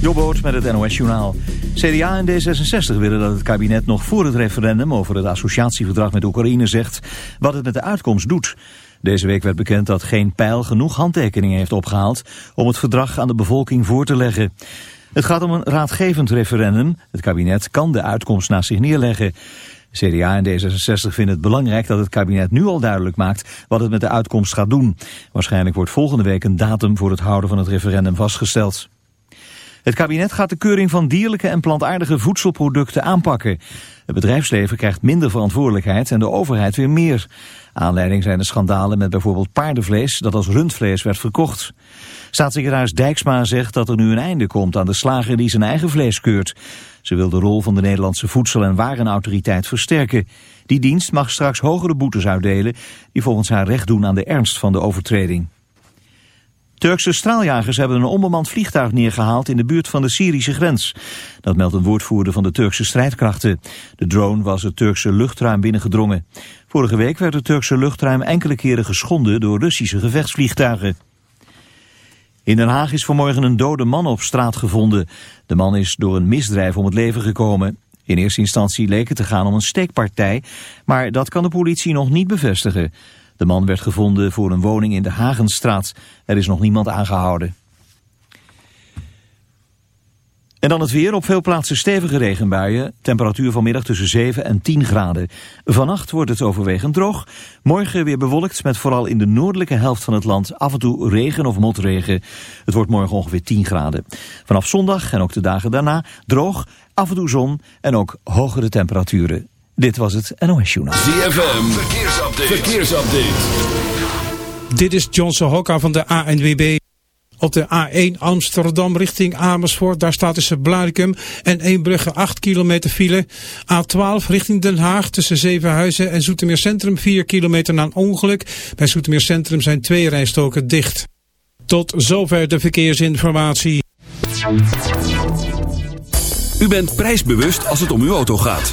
Jobboot met het NOS Journaal. CDA en D66 willen dat het kabinet nog voor het referendum over het associatieverdrag met Oekraïne zegt wat het met de uitkomst doet. Deze week werd bekend dat geen pijl genoeg handtekeningen heeft opgehaald om het verdrag aan de bevolking voor te leggen. Het gaat om een raadgevend referendum. Het kabinet kan de uitkomst naast zich neerleggen. CDA en D66 vinden het belangrijk dat het kabinet nu al duidelijk maakt wat het met de uitkomst gaat doen. Waarschijnlijk wordt volgende week een datum voor het houden van het referendum vastgesteld. Het kabinet gaat de keuring van dierlijke en plantaardige voedselproducten aanpakken. Het bedrijfsleven krijgt minder verantwoordelijkheid en de overheid weer meer. Aanleiding zijn de schandalen met bijvoorbeeld paardenvlees dat als rundvlees werd verkocht. Staatssecretaris Dijksma zegt dat er nu een einde komt aan de slager die zijn eigen vlees keurt. Ze wil de rol van de Nederlandse Voedsel- en Warenautoriteit versterken. Die dienst mag straks hogere boetes uitdelen die volgens haar recht doen aan de ernst van de overtreding. Turkse straaljagers hebben een onbemand vliegtuig neergehaald in de buurt van de Syrische grens. Dat meldt een woordvoerder van de Turkse strijdkrachten. De drone was het Turkse luchtruim binnengedrongen. Vorige week werd het Turkse luchtruim enkele keren geschonden door Russische gevechtsvliegtuigen. In Den Haag is vanmorgen een dode man op straat gevonden. De man is door een misdrijf om het leven gekomen. In eerste instantie leek het te gaan om een steekpartij, maar dat kan de politie nog niet bevestigen. De man werd gevonden voor een woning in de Hagenstraat. Er is nog niemand aangehouden. En dan het weer. Op veel plaatsen stevige regenbuien. Temperatuur vanmiddag tussen 7 en 10 graden. Vannacht wordt het overwegend droog. Morgen weer bewolkt met vooral in de noordelijke helft van het land af en toe regen of motregen. Het wordt morgen ongeveer 10 graden. Vanaf zondag en ook de dagen daarna droog, af en toe zon en ook hogere temperaturen. Dit was het NOS Journaal. ZFM, verkeersupdate. verkeersupdate. Dit is Johnson Hokka van de ANWB. Op de A1 Amsterdam richting Amersfoort, daar staat tussen Blarikum en Eembrugge 8 kilometer file. A12 richting Den Haag tussen Zevenhuizen en Zoetermeer Centrum 4 kilometer na een ongeluk. Bij Zoetermeer Centrum zijn twee rijstoken dicht. Tot zover de verkeersinformatie. U bent prijsbewust als het om uw auto gaat.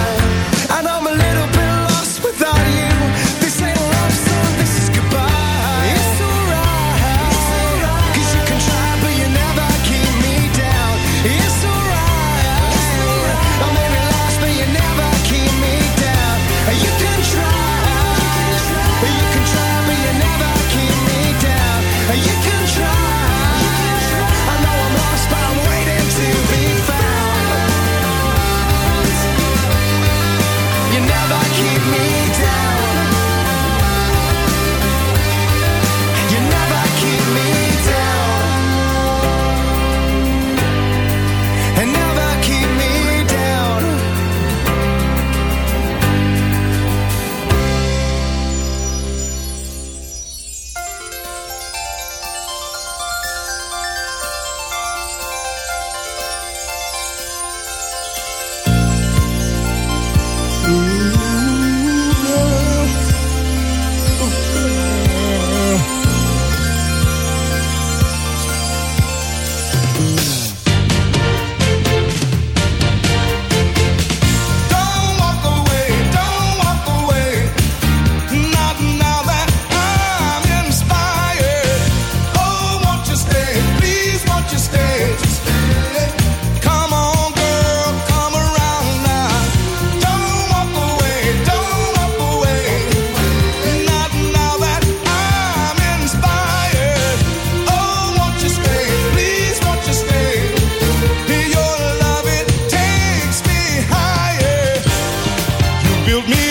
built me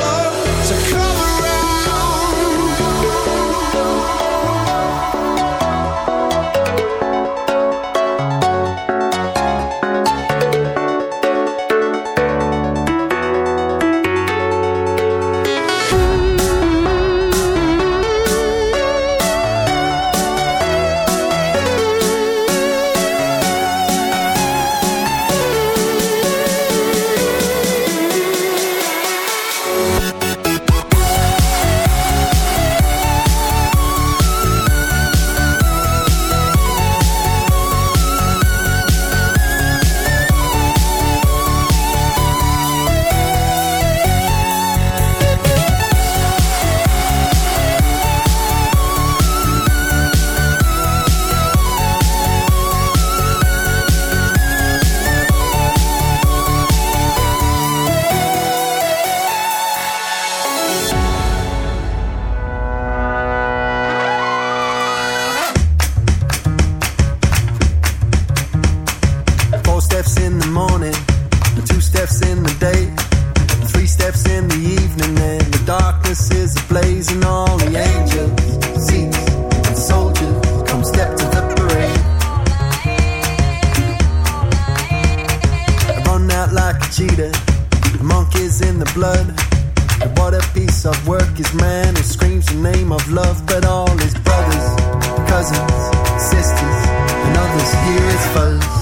纷。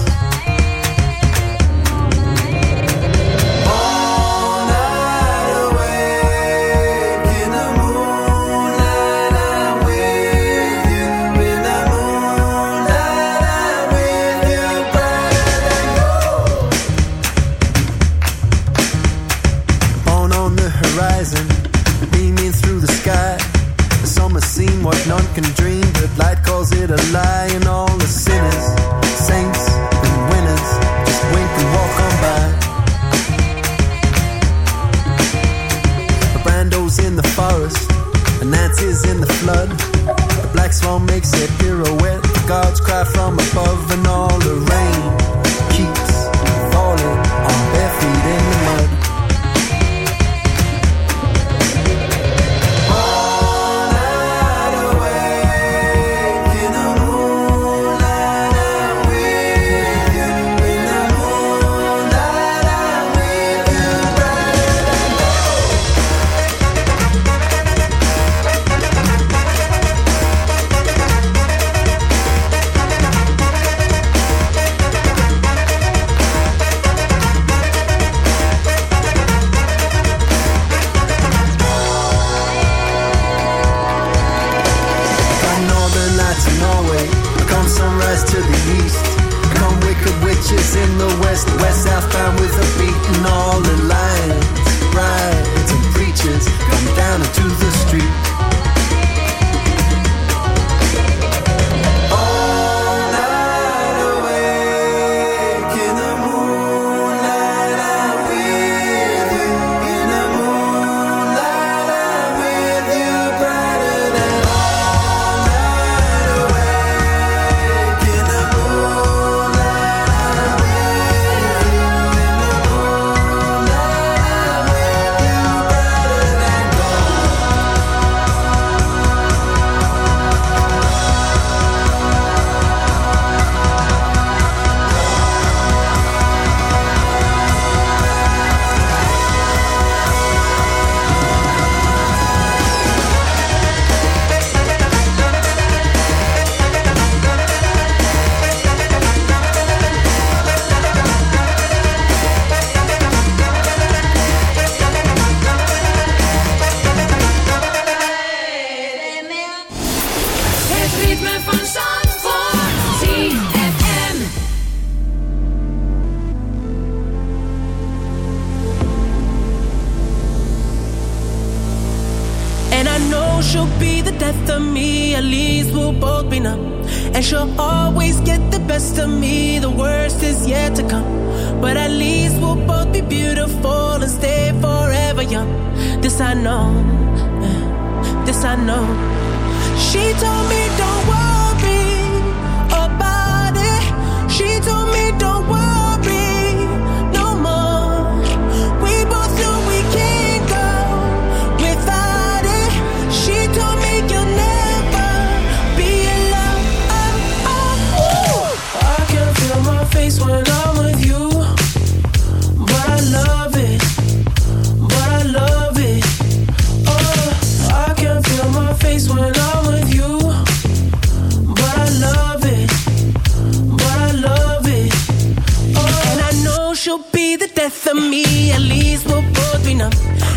at least we'll both be numb.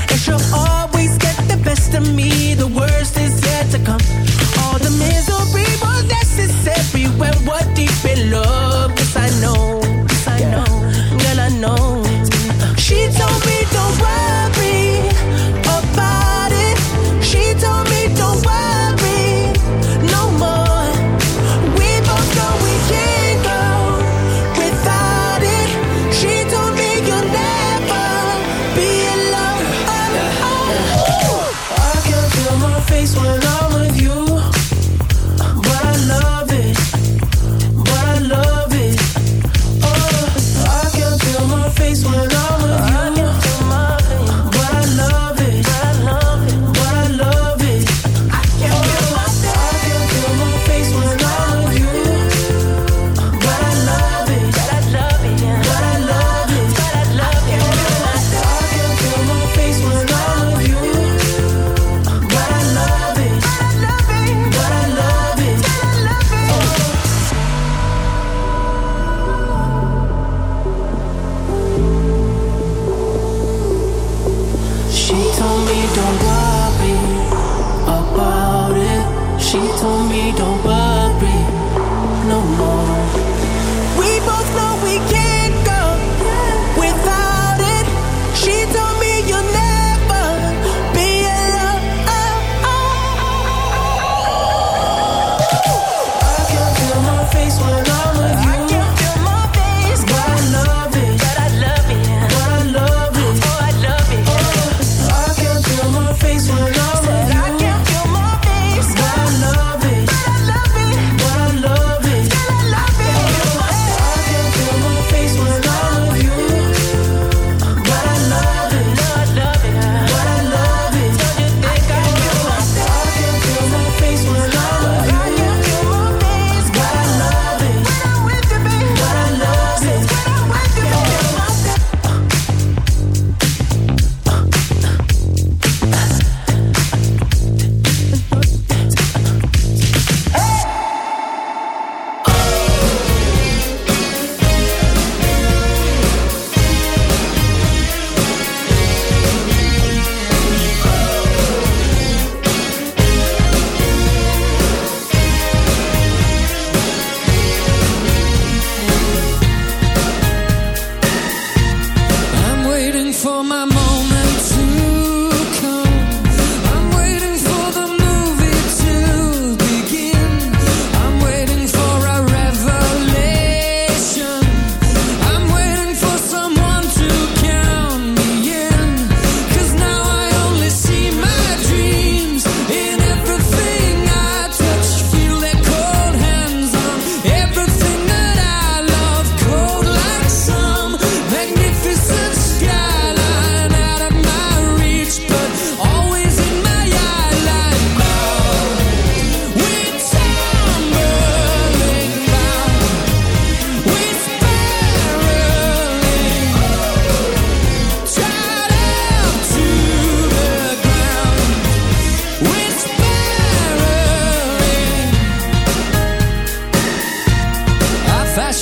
And she'll always get the best of me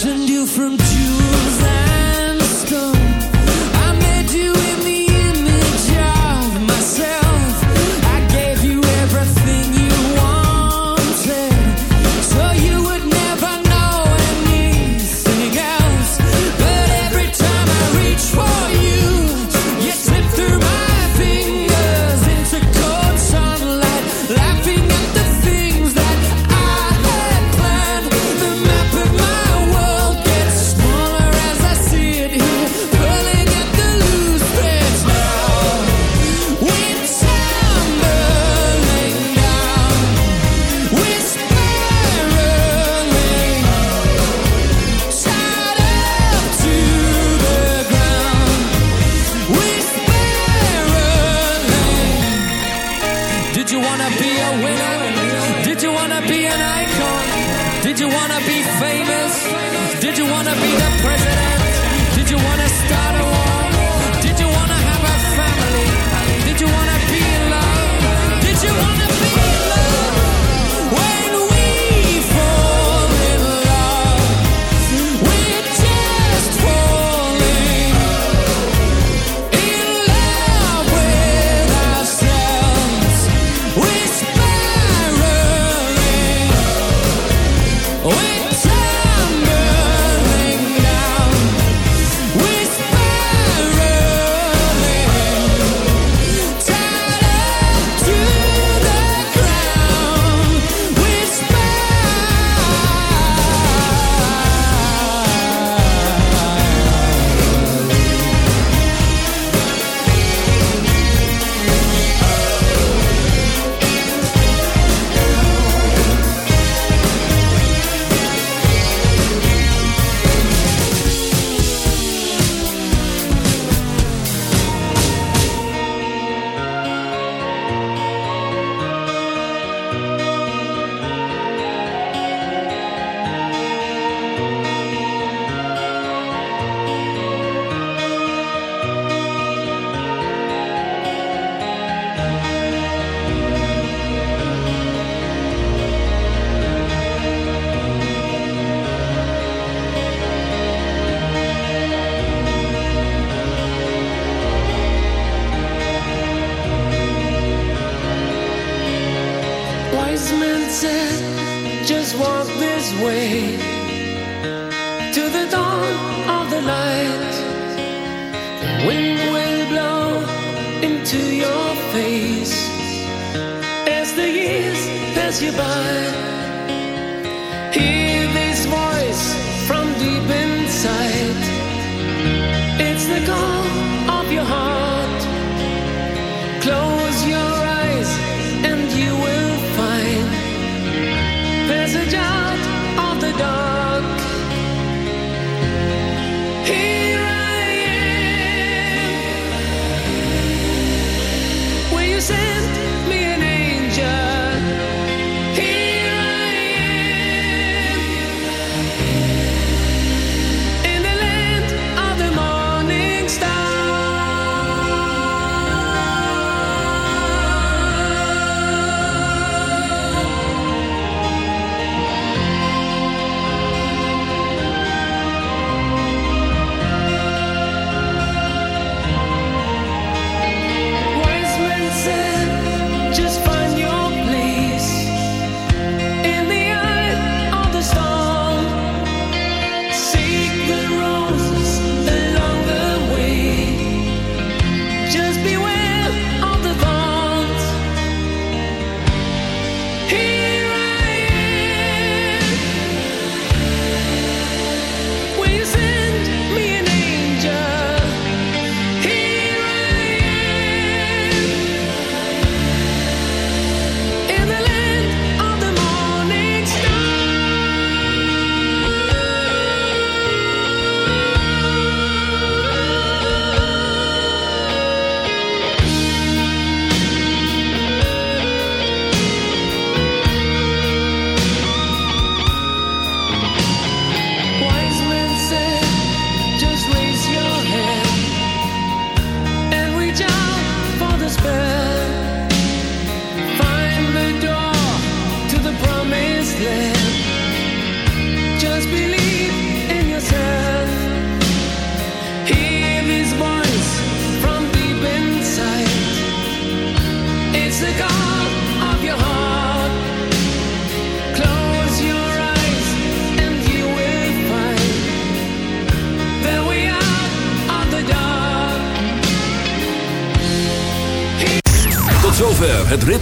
Send you from two.